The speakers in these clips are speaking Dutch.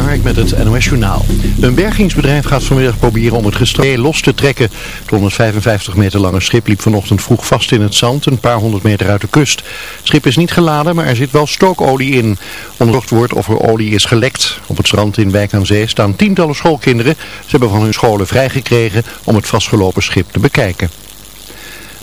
Met het NOS Journaal. Een bergingsbedrijf gaat vanmiddag proberen om het gestree los te trekken. Het 155 meter lange schip liep vanochtend vroeg vast in het zand, een paar honderd meter uit de kust. Het schip is niet geladen, maar er zit wel stookolie in. Onderzocht wordt of er olie is gelekt. Op het strand in Wijk aan Zee staan tientallen schoolkinderen. Ze hebben van hun scholen vrijgekregen om het vastgelopen schip te bekijken.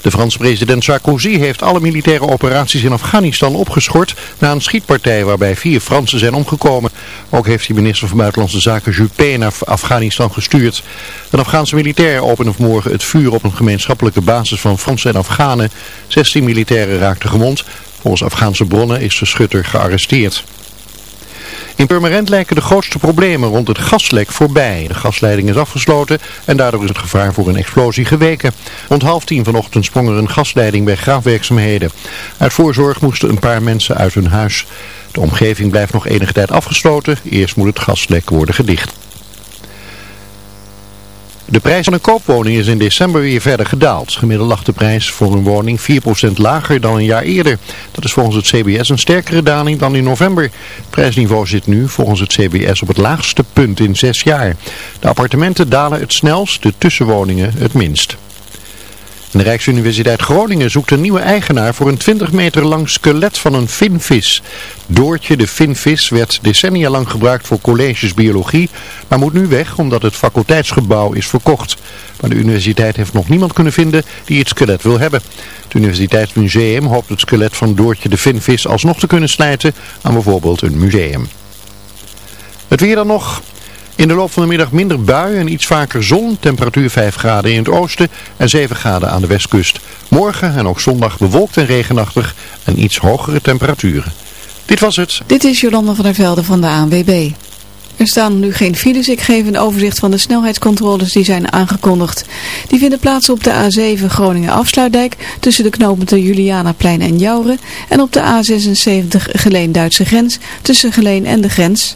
De Franse president Sarkozy heeft alle militaire operaties in Afghanistan opgeschort na een schietpartij waarbij vier Fransen zijn omgekomen. Ook heeft hij minister van Buitenlandse Zaken Juppé naar Afghanistan gestuurd. Een Afghaanse militair opende vanmorgen het vuur op een gemeenschappelijke basis van Fransen en Afghanen. 16 militairen raakten gewond. Volgens Afghaanse bronnen is de schutter gearresteerd. In Purmerend lijken de grootste problemen rond het gaslek voorbij. De gasleiding is afgesloten en daardoor is het gevaar voor een explosie geweken. Rond half tien vanochtend sprong er een gasleiding bij graafwerkzaamheden. Uit voorzorg moesten een paar mensen uit hun huis. De omgeving blijft nog enige tijd afgesloten. Eerst moet het gaslek worden gedicht. De prijs van een koopwoning is in december weer verder gedaald. Gemiddeld lag de prijs voor een woning 4% lager dan een jaar eerder. Dat is volgens het CBS een sterkere daling dan in november. Het prijsniveau zit nu volgens het CBS op het laagste punt in zes jaar. De appartementen dalen het snelst, de tussenwoningen het minst de Rijksuniversiteit Groningen zoekt een nieuwe eigenaar voor een 20 meter lang skelet van een vinvis. Doortje de vinvis werd decennia lang gebruikt voor colleges biologie, maar moet nu weg omdat het faculteitsgebouw is verkocht. Maar de universiteit heeft nog niemand kunnen vinden die het skelet wil hebben. Het Universiteitsmuseum hoopt het skelet van Doortje de vinvis alsnog te kunnen slijten aan bijvoorbeeld een museum. Het weer dan nog. In de loop van de middag minder buien en iets vaker zon. Temperatuur 5 graden in het oosten en 7 graden aan de westkust. Morgen en ook zondag bewolkt en regenachtig en iets hogere temperaturen. Dit was het. Dit is Jolanda van der Velde van de ANWB. Er staan nu geen files. Ik geef een overzicht van de snelheidscontroles die zijn aangekondigd. Die vinden plaats op de A7 Groningen Afsluitdijk tussen de knooppunten Julianaplein en Jouren. En op de A76 Geleen-Duitse grens tussen Geleen en de grens.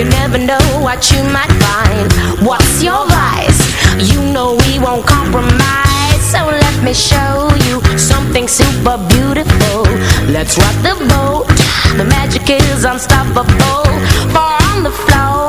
You never know what you might find. What's your vice? You know we won't compromise. So let me show you something super beautiful. Let's rock the boat. The magic is unstoppable. Far on the floor.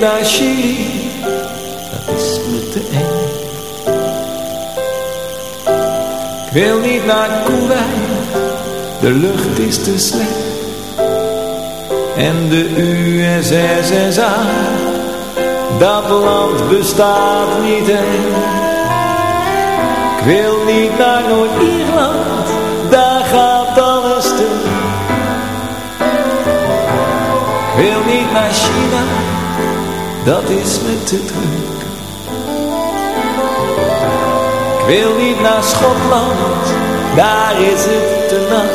Naar dat is me te eng. Ik wil niet naar Kuwait, de lucht is te slecht. En de USSSA, dat land bestaat niet echt. Ik wil niet naar Noord-Ierland, dat is me te druk. Ik wil niet naar Schotland, daar is het te nat.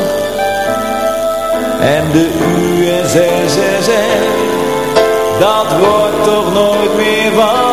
En de USSR, dat wordt toch nooit meer wat.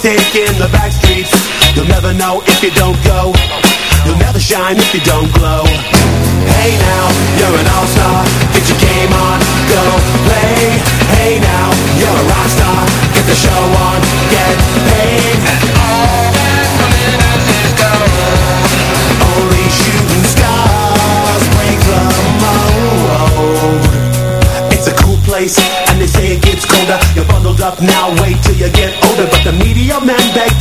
taking the back streets? You'll never know if you don't go. You'll never shine if you don't glow. Hey now, you're an all-star. Get your game on, go play. Hey now, you're a rock star. Get the show on, get paid. All that glitters is gold. Only shooting stars break the mold. It's a cool place, and they say it gets colder. You're bundled up now, wait till you get older. But the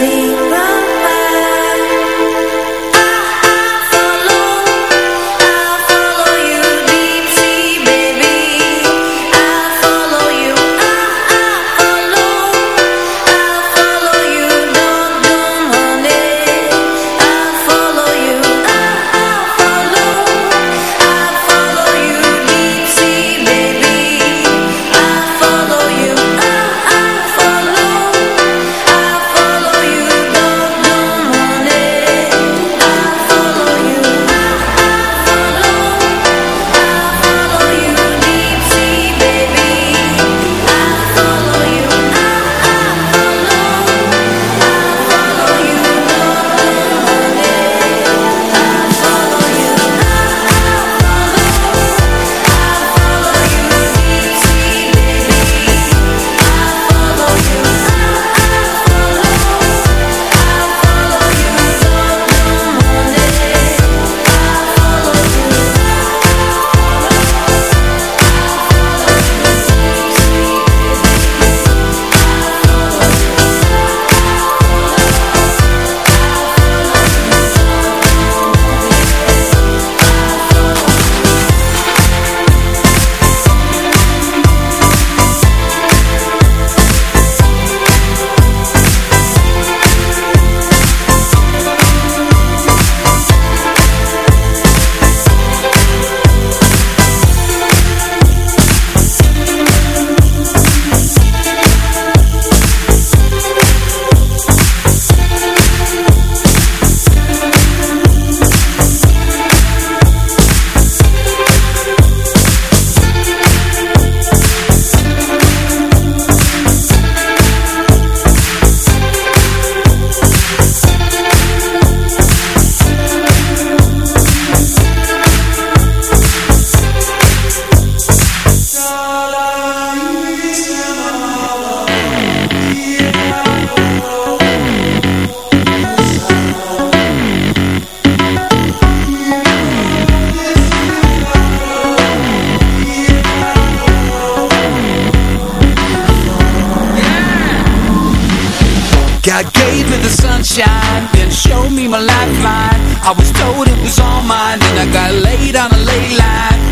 me.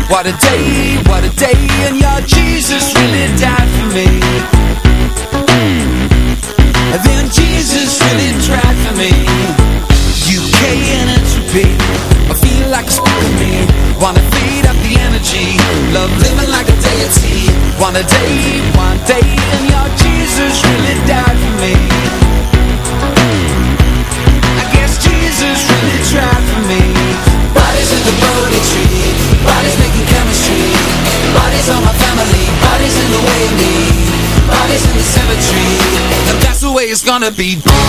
Why the day Gonna be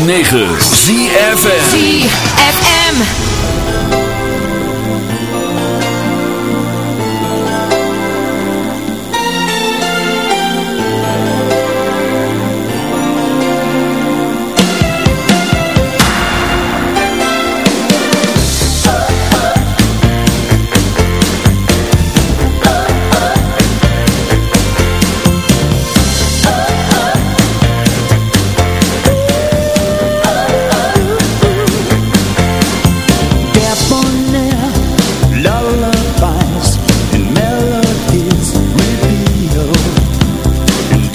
106.9 ZFM. ZFM.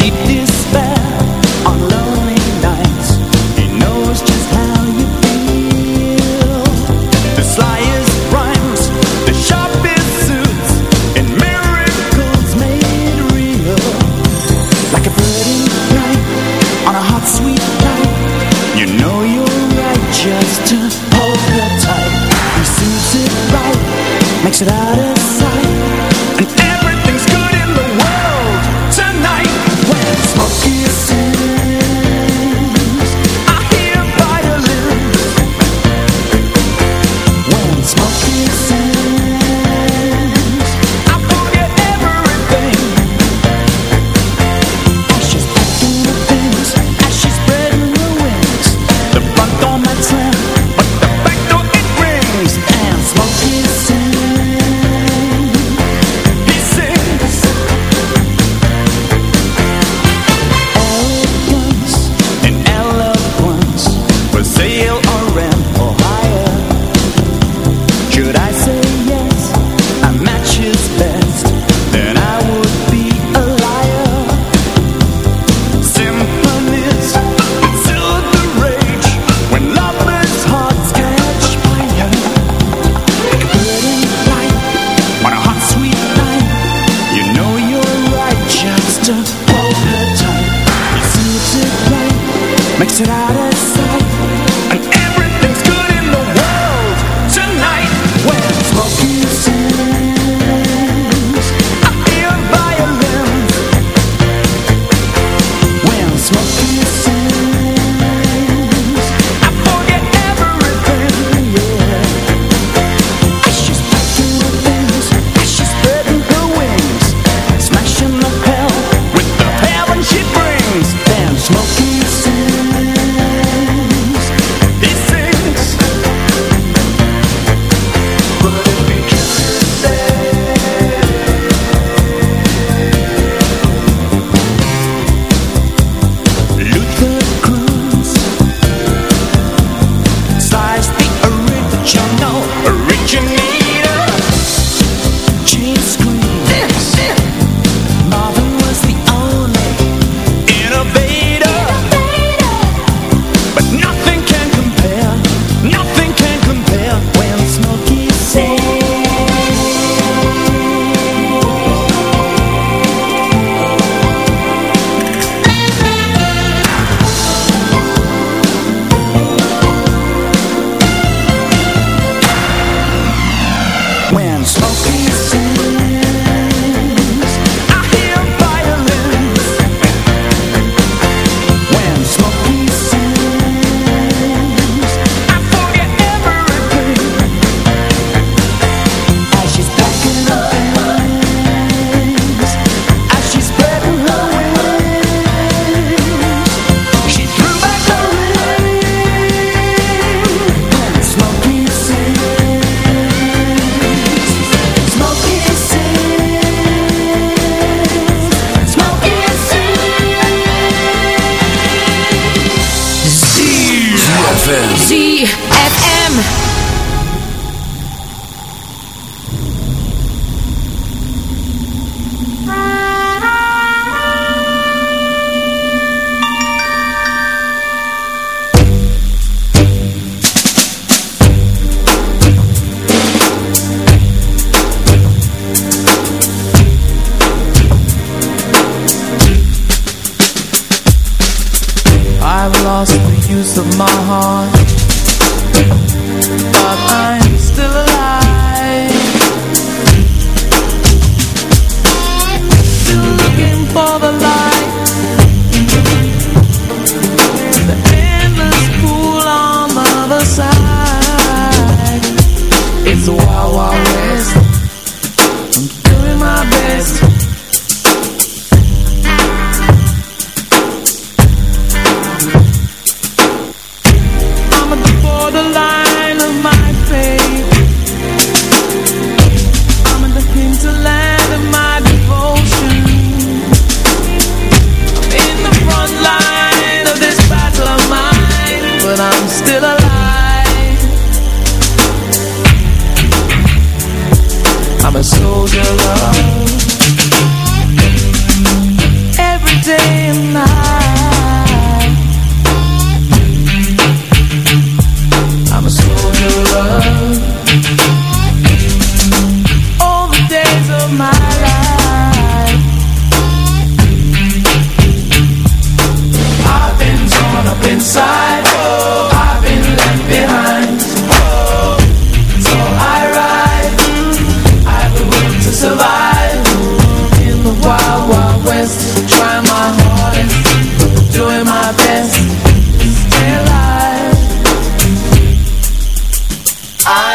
Deep I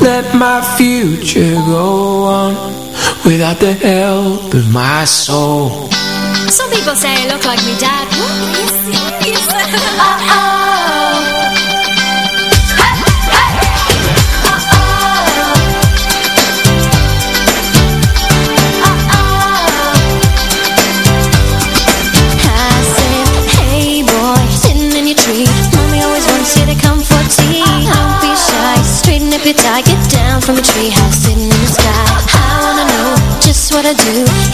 let my future go on Without the help of my soul Some people say I look like me dad What? Yes, yes. uh -oh. from a treehouse sitting in the sky. I wanna know just what I do.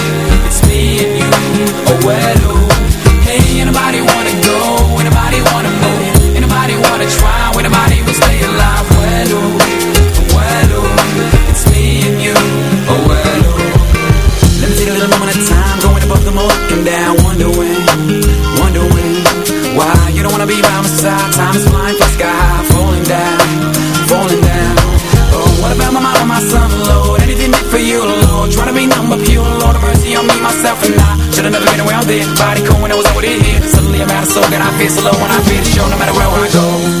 away. Never been there. Body cool when I was over there. Suddenly I'm out of soul, and I feel so low when I feel the show, no matter where I go.